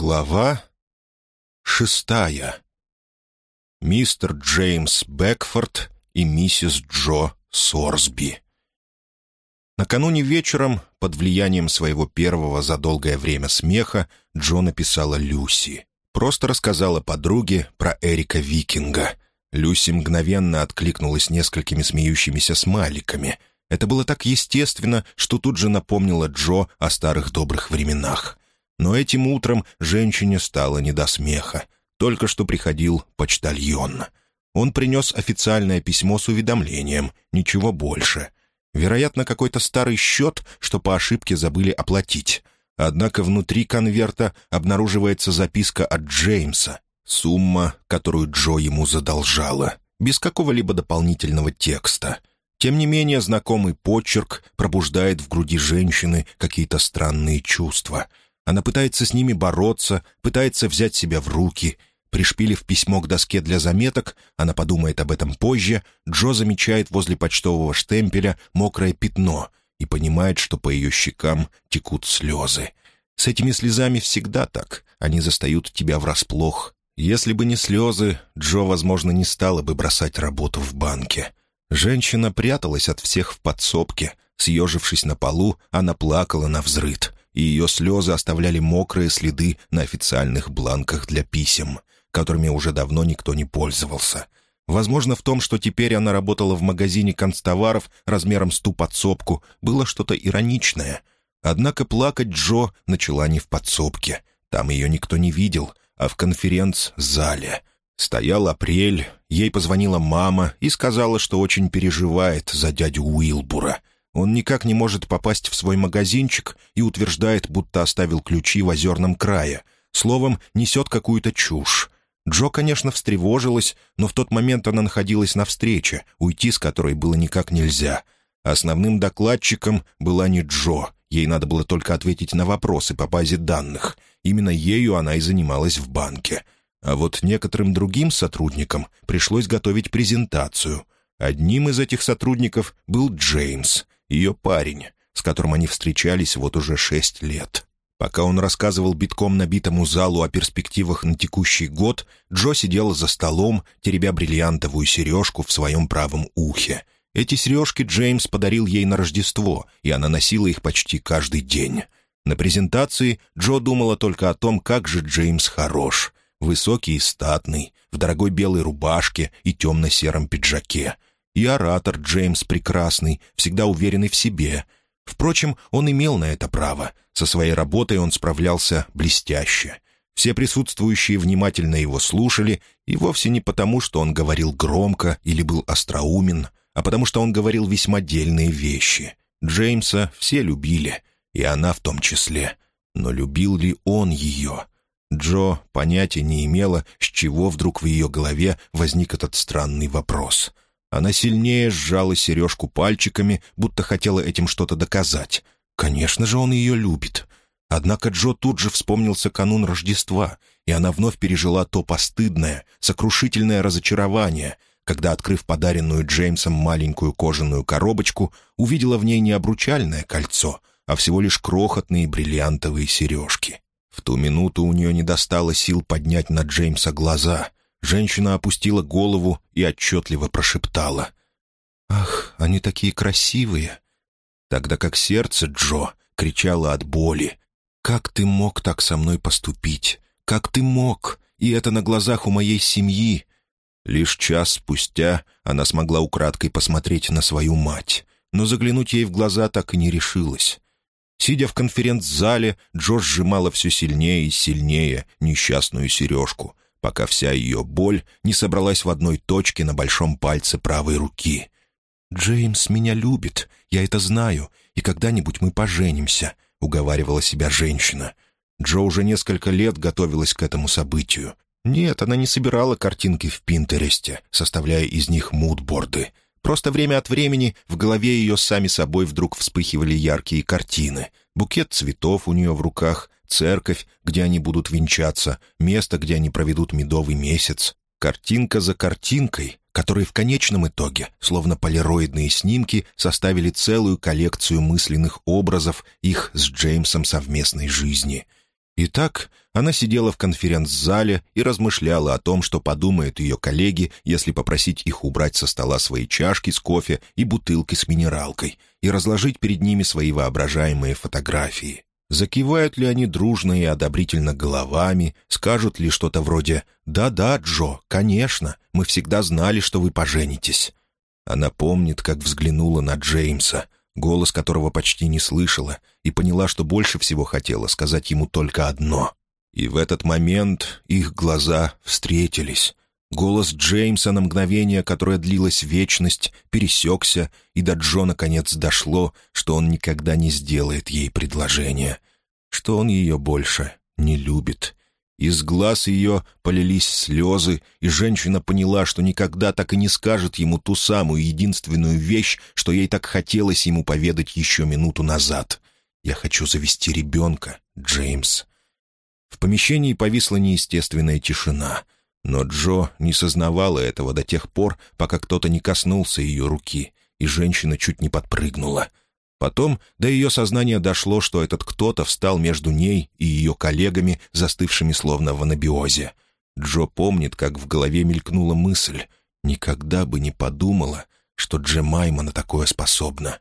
Глава шестая. Мистер Джеймс Бекфорд и миссис Джо Сорсби. Накануне вечером, под влиянием своего первого за долгое время смеха, Джо написала Люси. Просто рассказала подруге про Эрика Викинга. Люси мгновенно откликнулась несколькими смеющимися смайликами. Это было так естественно, что тут же напомнила Джо о старых добрых временах. Но этим утром женщине стало не до смеха. Только что приходил почтальон. Он принес официальное письмо с уведомлением, ничего больше. Вероятно, какой-то старый счет, что по ошибке забыли оплатить. Однако внутри конверта обнаруживается записка от Джеймса, сумма, которую Джо ему задолжала, без какого-либо дополнительного текста. Тем не менее, знакомый почерк пробуждает в груди женщины какие-то странные чувства — она пытается с ними бороться, пытается взять себя в руки. Пришпилив письмо к доске для заметок, она подумает об этом позже, Джо замечает возле почтового штемпеля мокрое пятно и понимает, что по ее щекам текут слезы. С этими слезами всегда так, они застают тебя врасплох. Если бы не слезы, Джо, возможно, не стала бы бросать работу в банке. Женщина пряталась от всех в подсобке. Съежившись на полу, она плакала на взрыд и ее слезы оставляли мокрые следы на официальных бланках для писем, которыми уже давно никто не пользовался. Возможно, в том, что теперь она работала в магазине констоваров размером с ту подсобку, было что-то ироничное. Однако плакать Джо начала не в подсобке. Там ее никто не видел, а в конференц-зале. Стоял апрель, ей позвонила мама и сказала, что очень переживает за дядю Уилбура — он никак не может попасть в свой магазинчик и утверждает, будто оставил ключи в озерном крае. Словом, несет какую-то чушь. Джо, конечно, встревожилась, но в тот момент она находилась на встрече, уйти с которой было никак нельзя. Основным докладчиком была не Джо, ей надо было только ответить на вопросы по базе данных. Именно ею она и занималась в банке. А вот некоторым другим сотрудникам пришлось готовить презентацию. Одним из этих сотрудников был Джеймс — ее парень, с которым они встречались вот уже шесть лет. Пока он рассказывал битком набитому залу о перспективах на текущий год, Джо сидела за столом, теребя бриллиантовую сережку в своем правом ухе. Эти сережки Джеймс подарил ей на Рождество, и она носила их почти каждый день. На презентации Джо думала только о том, как же Джеймс хорош. Высокий и статный, в дорогой белой рубашке и темно-сером пиджаке — и оратор Джеймс прекрасный, всегда уверенный в себе. Впрочем, он имел на это право. Со своей работой он справлялся блестяще. Все присутствующие внимательно его слушали, и вовсе не потому, что он говорил громко или был остроумен, а потому что он говорил весьма дельные вещи. Джеймса все любили, и она в том числе. Но любил ли он ее? Джо понятия не имела, с чего вдруг в ее голове возник этот странный вопрос — она сильнее сжала сережку пальчиками, будто хотела этим что-то доказать. Конечно же, он ее любит. Однако Джо тут же вспомнился канун Рождества, и она вновь пережила то постыдное, сокрушительное разочарование, когда, открыв подаренную Джеймсом маленькую кожаную коробочку, увидела в ней не обручальное кольцо, а всего лишь крохотные бриллиантовые сережки. В ту минуту у нее не достало сил поднять на Джеймса глаза, Женщина опустила голову и отчетливо прошептала. «Ах, они такие красивые!» Тогда как сердце Джо кричало от боли. «Как ты мог так со мной поступить? Как ты мог? И это на глазах у моей семьи!» Лишь час спустя она смогла украдкой посмотреть на свою мать, но заглянуть ей в глаза так и не решилась. Сидя в конференц-зале, Джо сжимала все сильнее и сильнее несчастную сережку — пока вся ее боль не собралась в одной точке на большом пальце правой руки. «Джеймс меня любит, я это знаю, и когда-нибудь мы поженимся», — уговаривала себя женщина. Джо уже несколько лет готовилась к этому событию. Нет, она не собирала картинки в Пинтересте, составляя из них мудборды. Просто время от времени в голове ее сами собой вдруг вспыхивали яркие картины. Букет цветов у нее в руках, церковь, где они будут венчаться, место, где они проведут медовый месяц. Картинка за картинкой, которые в конечном итоге, словно полироидные снимки, составили целую коллекцию мысленных образов их с Джеймсом совместной жизни. Итак, она сидела в конференц-зале и размышляла о том, что подумают ее коллеги, если попросить их убрать со стола свои чашки с кофе и бутылки с минералкой и разложить перед ними свои воображаемые фотографии. Закивают ли они дружно и одобрительно головами, скажут ли что-то вроде «Да-да, Джо, конечно, мы всегда знали, что вы поженитесь». Она помнит, как взглянула на Джеймса — голос которого почти не слышала, и поняла, что больше всего хотела сказать ему только одно. И в этот момент их глаза встретились. Голос Джеймса на мгновение, которое длилось вечность, пересекся, и до Джо наконец дошло, что он никогда не сделает ей предложение, что он ее больше не любит, из глаз ее полились слезы, и женщина поняла, что никогда так и не скажет ему ту самую единственную вещь, что ей так хотелось ему поведать еще минуту назад. «Я хочу завести ребенка, Джеймс». В помещении повисла неестественная тишина, но Джо не сознавала этого до тех пор, пока кто-то не коснулся ее руки, и женщина чуть не подпрыгнула — Потом до ее сознания дошло, что этот кто-то встал между ней и ее коллегами, застывшими словно в анабиозе. Джо помнит, как в голове мелькнула мысль. Никогда бы не подумала, что Джемайма на такое способна.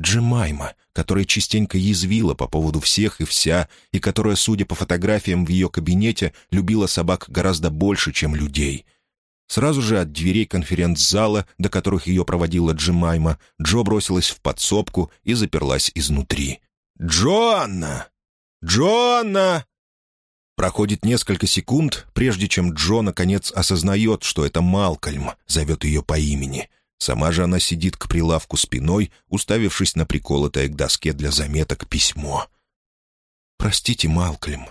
Джемайма, которая частенько язвила по поводу всех и вся, и которая, судя по фотографиям в ее кабинете, любила собак гораздо больше, чем людей — Сразу же от дверей конференц-зала, до которых ее проводила Джимайма, Джо бросилась в подсобку и заперлась изнутри. «Джоанна! Джоанна!» Проходит несколько секунд, прежде чем Джо наконец осознает, что это Малкольм зовет ее по имени. Сама же она сидит к прилавку спиной, уставившись на приколотое к доске для заметок письмо. «Простите, Малкольм».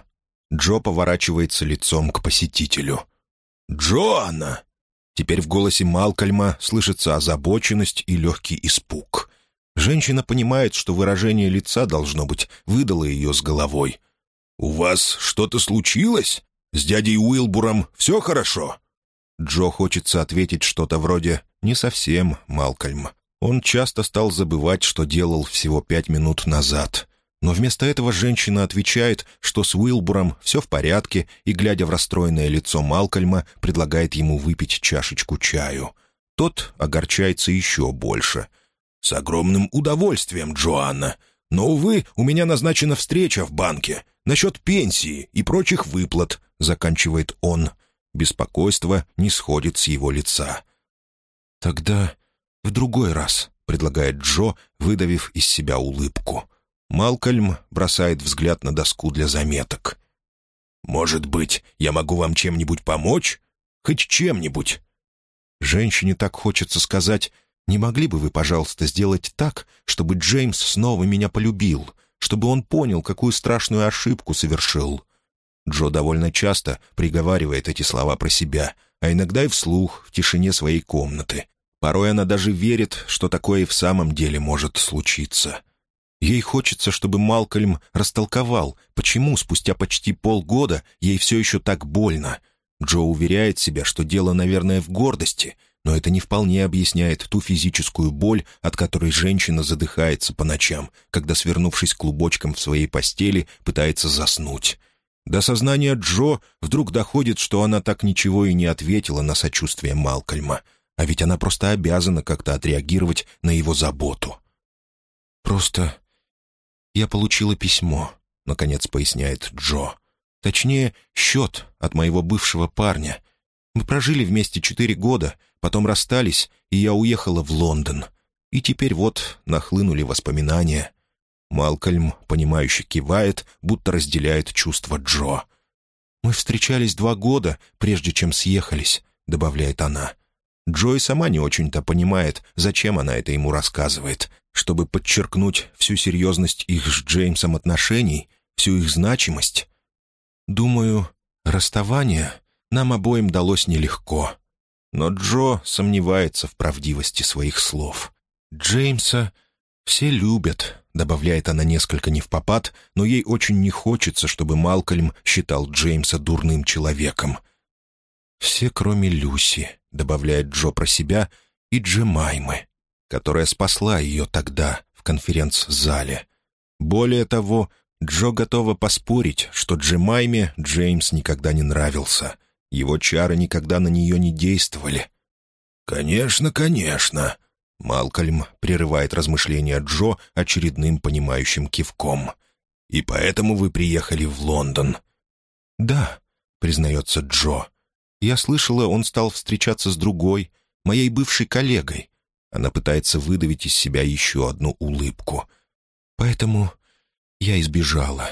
Джо поворачивается лицом к посетителю. «Джоанна!» Теперь в голосе Малкольма слышится озабоченность и легкий испуг. Женщина понимает, что выражение лица, должно быть, выдало ее с головой. «У вас что-то случилось? С дядей Уилбуром все хорошо?» Джо хочется ответить что-то вроде «не совсем, Малкольм». Он часто стал забывать, что делал всего пять минут назад. Но вместо этого женщина отвечает, что с Уилбуром все в порядке, и, глядя в расстроенное лицо Малкольма, предлагает ему выпить чашечку чаю. Тот огорчается еще больше. «С огромным удовольствием, Джоанна. Но, увы, у меня назначена встреча в банке насчет пенсии и прочих выплат», — заканчивает он. Беспокойство не сходит с его лица. «Тогда в другой раз», — предлагает Джо, выдавив из себя улыбку. Малкольм бросает взгляд на доску для заметок. «Может быть, я могу вам чем-нибудь помочь? Хоть чем-нибудь?» Женщине так хочется сказать, «Не могли бы вы, пожалуйста, сделать так, чтобы Джеймс снова меня полюбил, чтобы он понял, какую страшную ошибку совершил?» Джо довольно часто приговаривает эти слова про себя, а иногда и вслух, в тишине своей комнаты. Порой она даже верит, что такое и в самом деле может случиться. Ей хочется, чтобы Малкольм растолковал, почему спустя почти полгода ей все еще так больно. Джо уверяет себя, что дело, наверное, в гордости, но это не вполне объясняет ту физическую боль, от которой женщина задыхается по ночам, когда, свернувшись клубочком в своей постели, пытается заснуть. До сознания Джо вдруг доходит, что она так ничего и не ответила на сочувствие Малкольма, а ведь она просто обязана как-то отреагировать на его заботу. «Просто «Я получила письмо», — наконец поясняет Джо. «Точнее, счет от моего бывшего парня. Мы прожили вместе четыре года, потом расстались, и я уехала в Лондон. И теперь вот нахлынули воспоминания». Малкольм, понимающе кивает, будто разделяет чувства Джо. «Мы встречались два года, прежде чем съехались», — добавляет она. Джой сама не очень-то понимает, зачем она это ему рассказывает чтобы подчеркнуть всю серьезность их с Джеймсом отношений, всю их значимость. Думаю, расставание нам обоим далось нелегко. Но Джо сомневается в правдивости своих слов. «Джеймса все любят», — добавляет она несколько не в попад, но ей очень не хочется, чтобы Малкольм считал Джеймса дурным человеком. «Все, кроме Люси», — добавляет Джо про себя, — «и Джемаймы» которая спасла ее тогда в конференц-зале. Более того, Джо готова поспорить, что Джемайме Джеймс никогда не нравился. Его чары никогда на нее не действовали. «Конечно, конечно», — Малкольм прерывает размышления Джо очередным понимающим кивком. «И поэтому вы приехали в Лондон?» «Да», — признается Джо. «Я слышала, он стал встречаться с другой, моей бывшей коллегой. Она пытается выдавить из себя еще одну улыбку. Поэтому я избежала».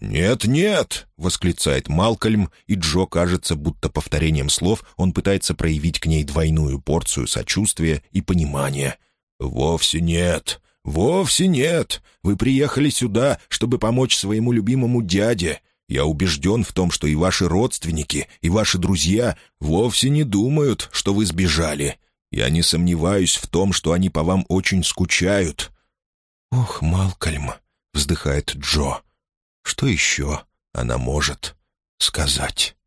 «Нет-нет!» — восклицает Малкольм, и Джо кажется, будто повторением слов он пытается проявить к ней двойную порцию сочувствия и понимания. «Вовсе нет! Вовсе нет! Вы приехали сюда, чтобы помочь своему любимому дяде. Я убежден в том, что и ваши родственники, и ваши друзья вовсе не думают, что вы сбежали. Я не сомневаюсь в том, что они по вам очень скучают». «Ох, Малкольм!» — вздыхает Джо. «Что еще она может сказать?»